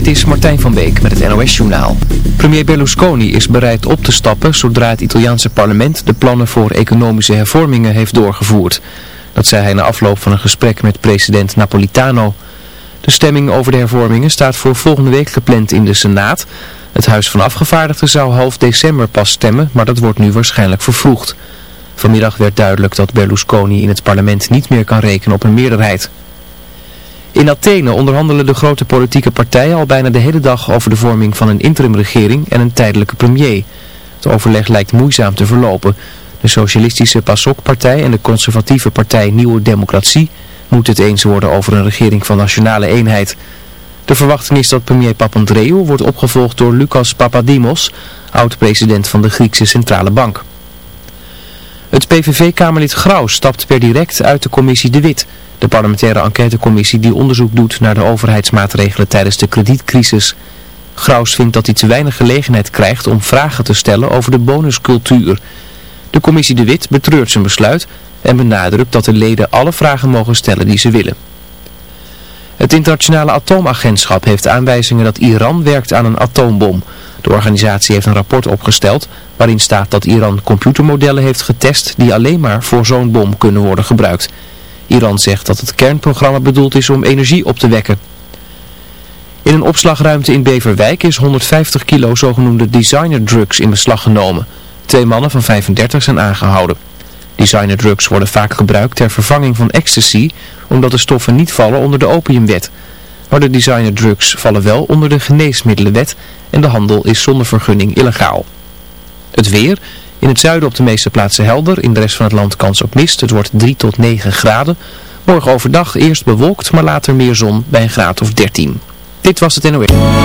Dit is Martijn van Beek met het NOS-journaal. Premier Berlusconi is bereid op te stappen zodra het Italiaanse parlement de plannen voor economische hervormingen heeft doorgevoerd. Dat zei hij na afloop van een gesprek met president Napolitano. De stemming over de hervormingen staat voor volgende week gepland in de Senaat. Het Huis van Afgevaardigden zou half december pas stemmen, maar dat wordt nu waarschijnlijk vervroegd. Vanmiddag werd duidelijk dat Berlusconi in het parlement niet meer kan rekenen op een meerderheid. In Athene onderhandelen de grote politieke partijen al bijna de hele dag over de vorming van een interimregering en een tijdelijke premier. Het overleg lijkt moeizaam te verlopen. De socialistische PASOK-partij en de conservatieve partij Nieuwe Democratie moeten het eens worden over een regering van nationale eenheid. De verwachting is dat premier Papandreou wordt opgevolgd door Lucas Papadimos, oud-president van de Griekse Centrale Bank. Het PVV-kamerlid Grauw stapt per direct uit de commissie De Wit... De parlementaire enquêtecommissie die onderzoek doet naar de overheidsmaatregelen tijdens de kredietcrisis. Graus vindt dat hij te weinig gelegenheid krijgt om vragen te stellen over de bonuscultuur. De commissie De Wit betreurt zijn besluit en benadrukt dat de leden alle vragen mogen stellen die ze willen. Het internationale atoomagentschap heeft aanwijzingen dat Iran werkt aan een atoombom. De organisatie heeft een rapport opgesteld waarin staat dat Iran computermodellen heeft getest die alleen maar voor zo'n bom kunnen worden gebruikt. Iran zegt dat het kernprogramma bedoeld is om energie op te wekken. In een opslagruimte in Beverwijk is 150 kilo zogenoemde designerdrugs in beslag genomen. Twee mannen van 35 zijn aangehouden. Designerdrugs worden vaak gebruikt ter vervanging van ecstasy, omdat de stoffen niet vallen onder de opiumwet. Maar de designerdrugs vallen wel onder de geneesmiddelenwet en de handel is zonder vergunning illegaal. Het weer... In het zuiden op de meeste plaatsen helder, in de rest van het land kans op mist. Het wordt 3 tot 9 graden. Morgen overdag eerst bewolkt, maar later meer zon bij een graad of 13. Dit was het NOS.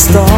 Stop.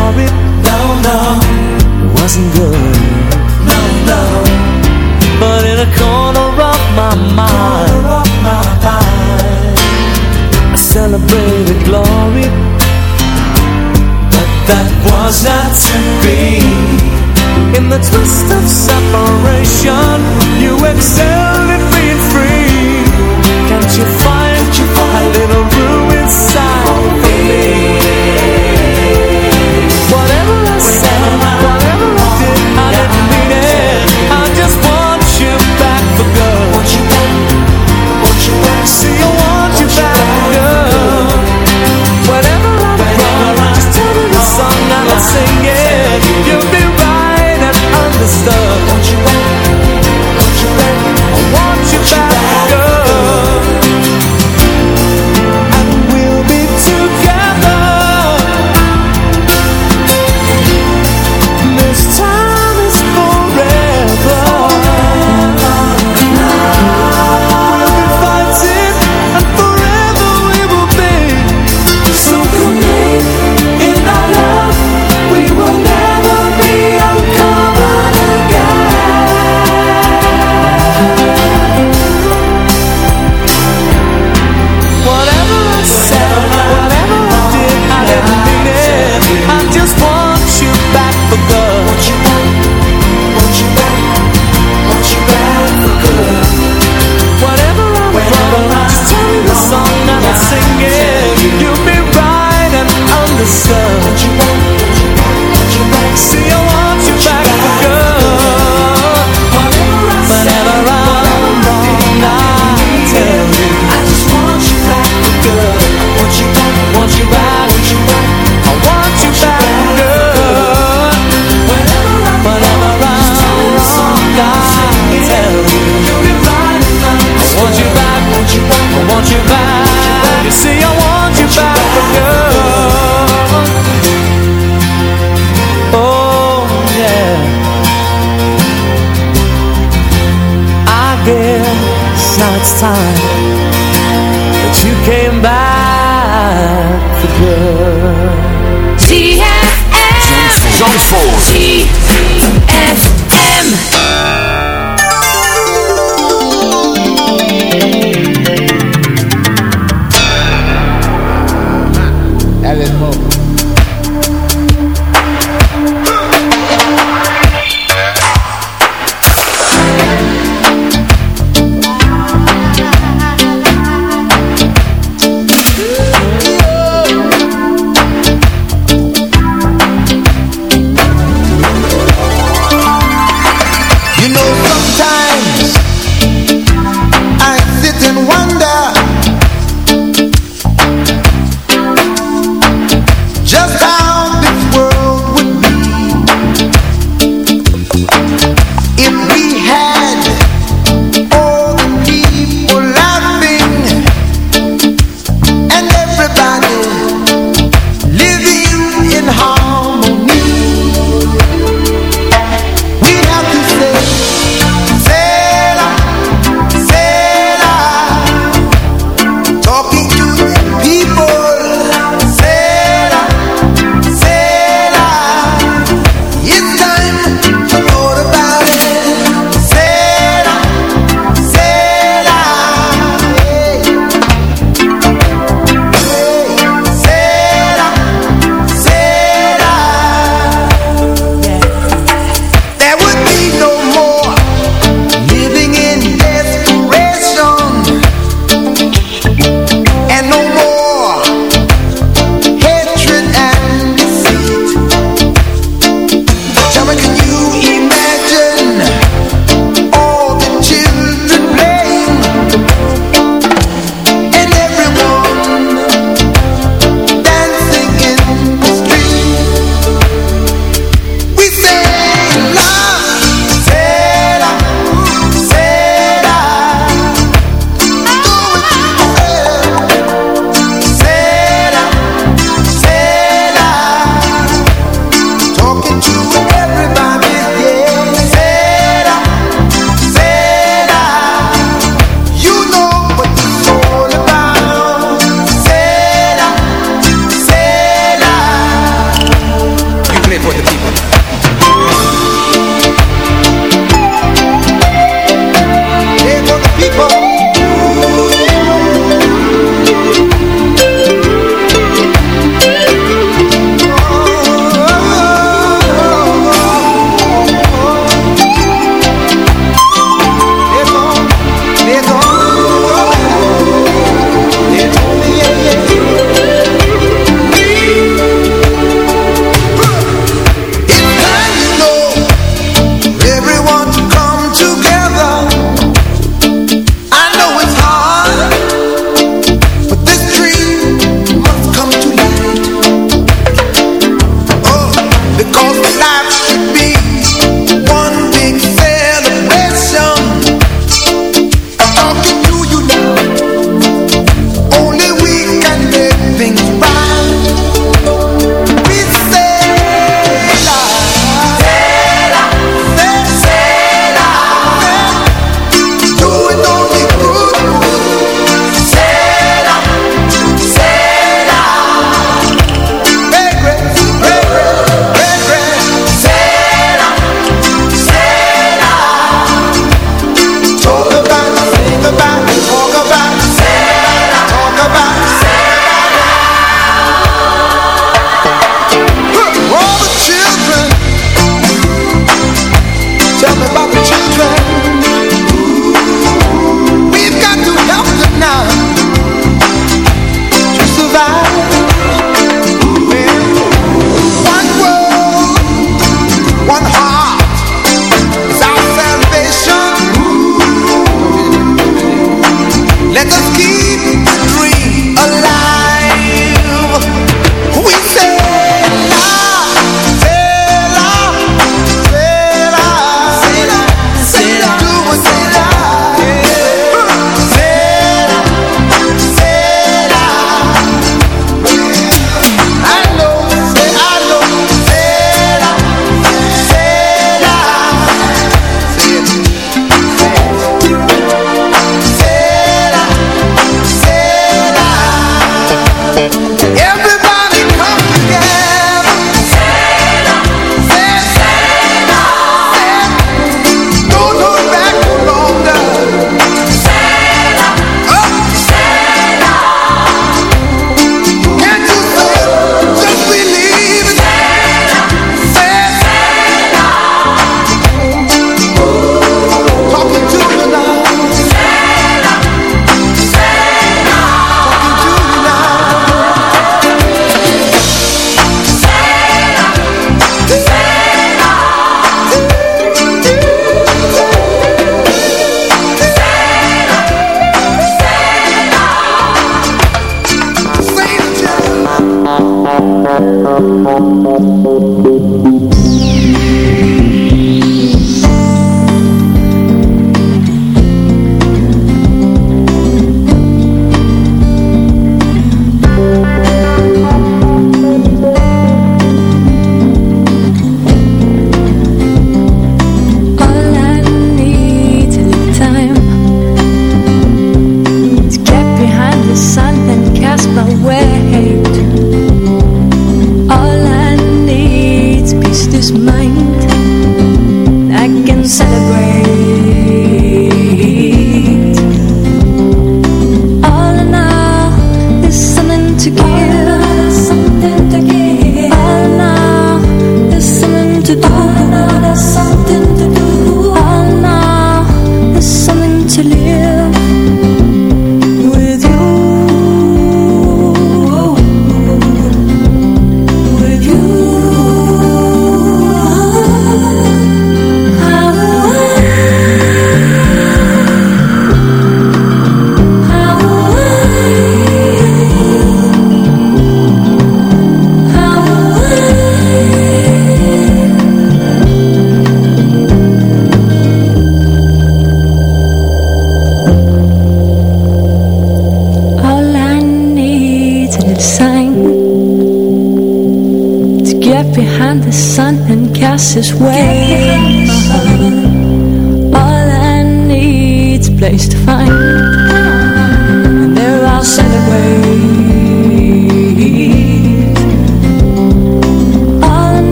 this way.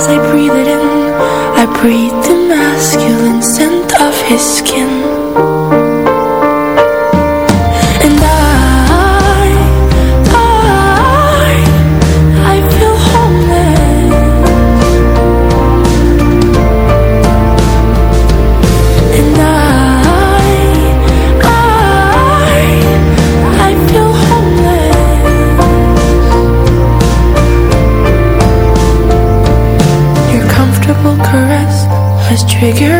as I breathe it in. I breathe the masculine scent of his skin. figure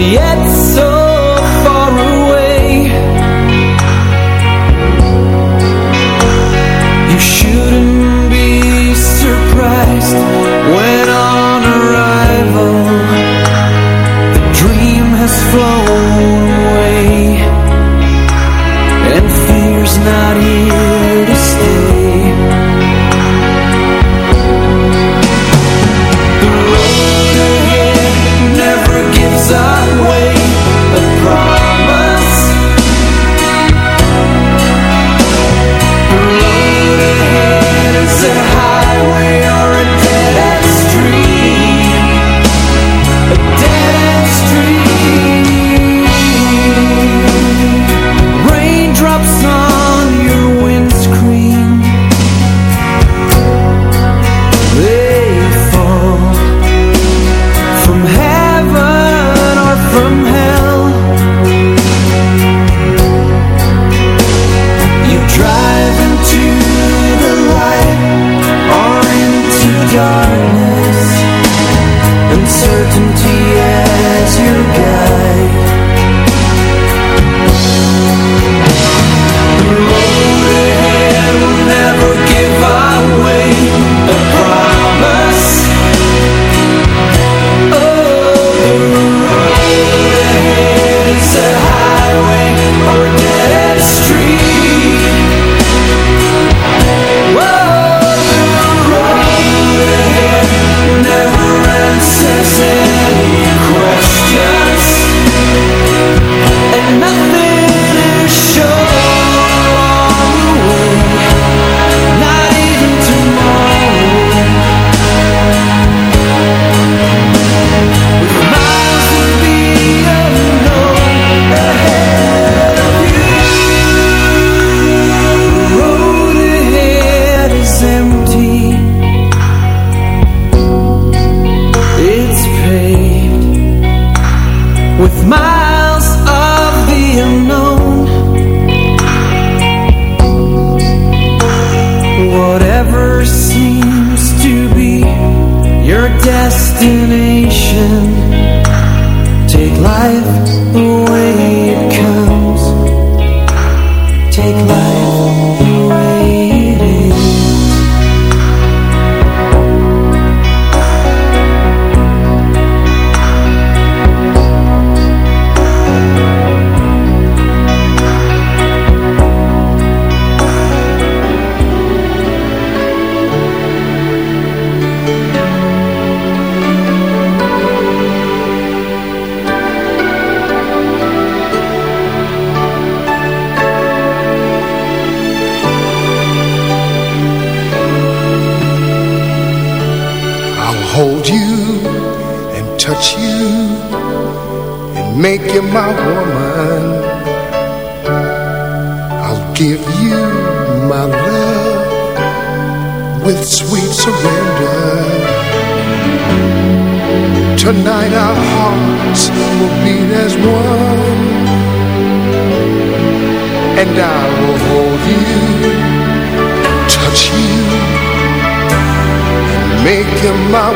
Yet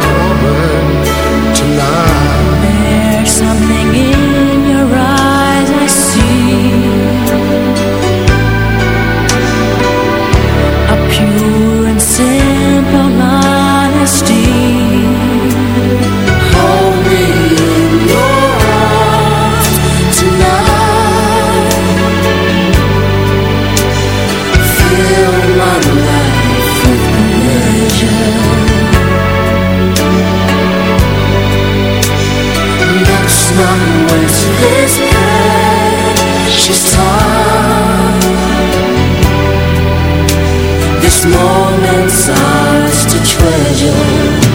woman tonight. There's something moments ours to treasure.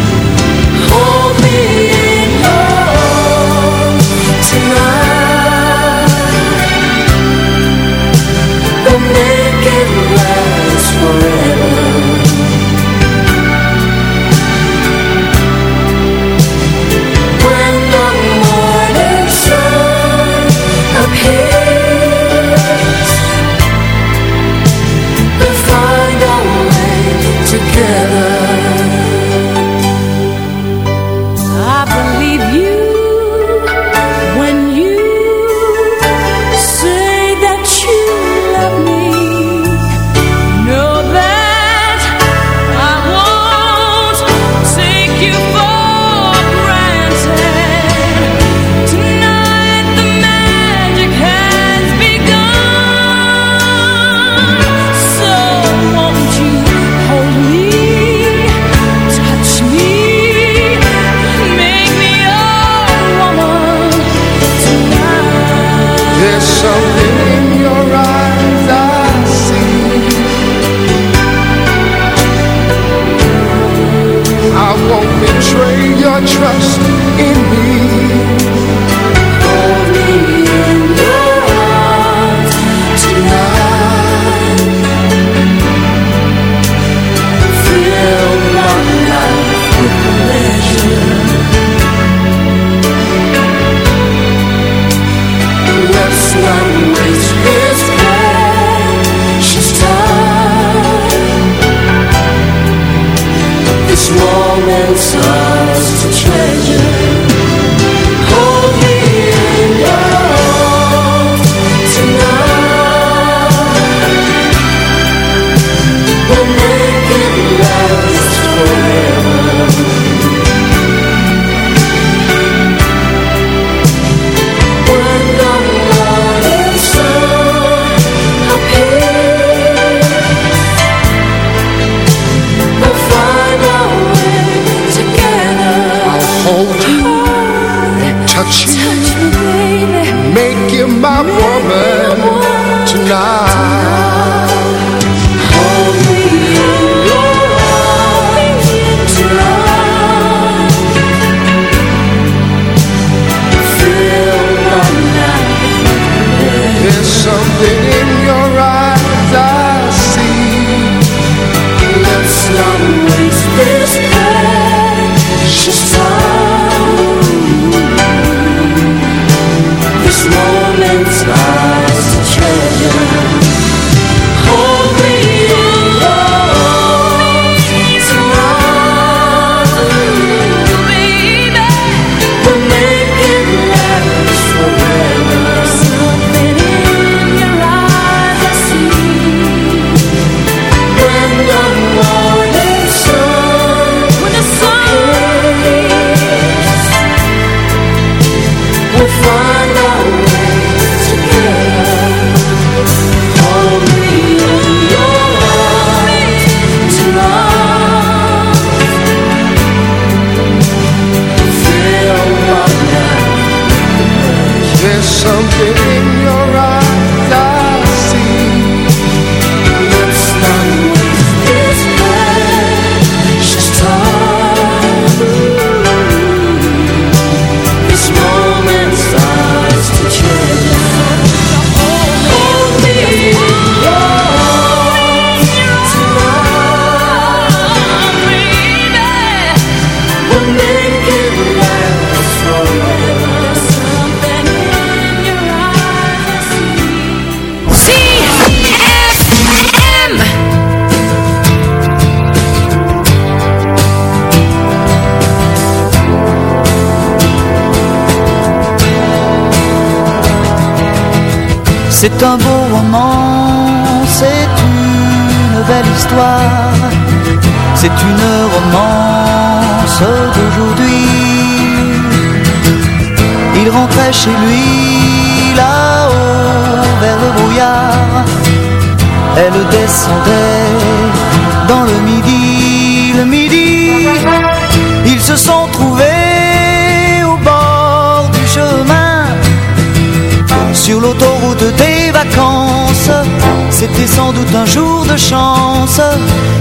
C'était sans doute un jour de chance.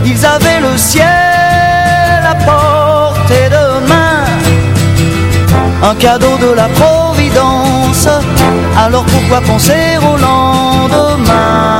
Ils avaient le ciel à portée de main, un cadeau de la Providence. Alors pourquoi penser au lendemain?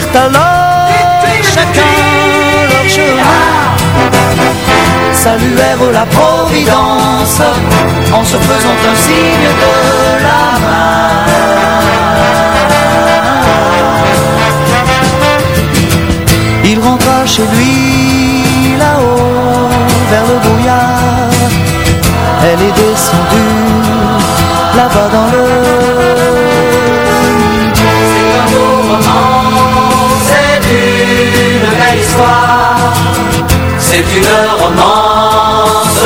alors chacun leur chemin saluèrent la Providence en se faisant un signe de la main. Il rentra chez lui là-haut vers le brouillard. Elle est descendue C'est une romance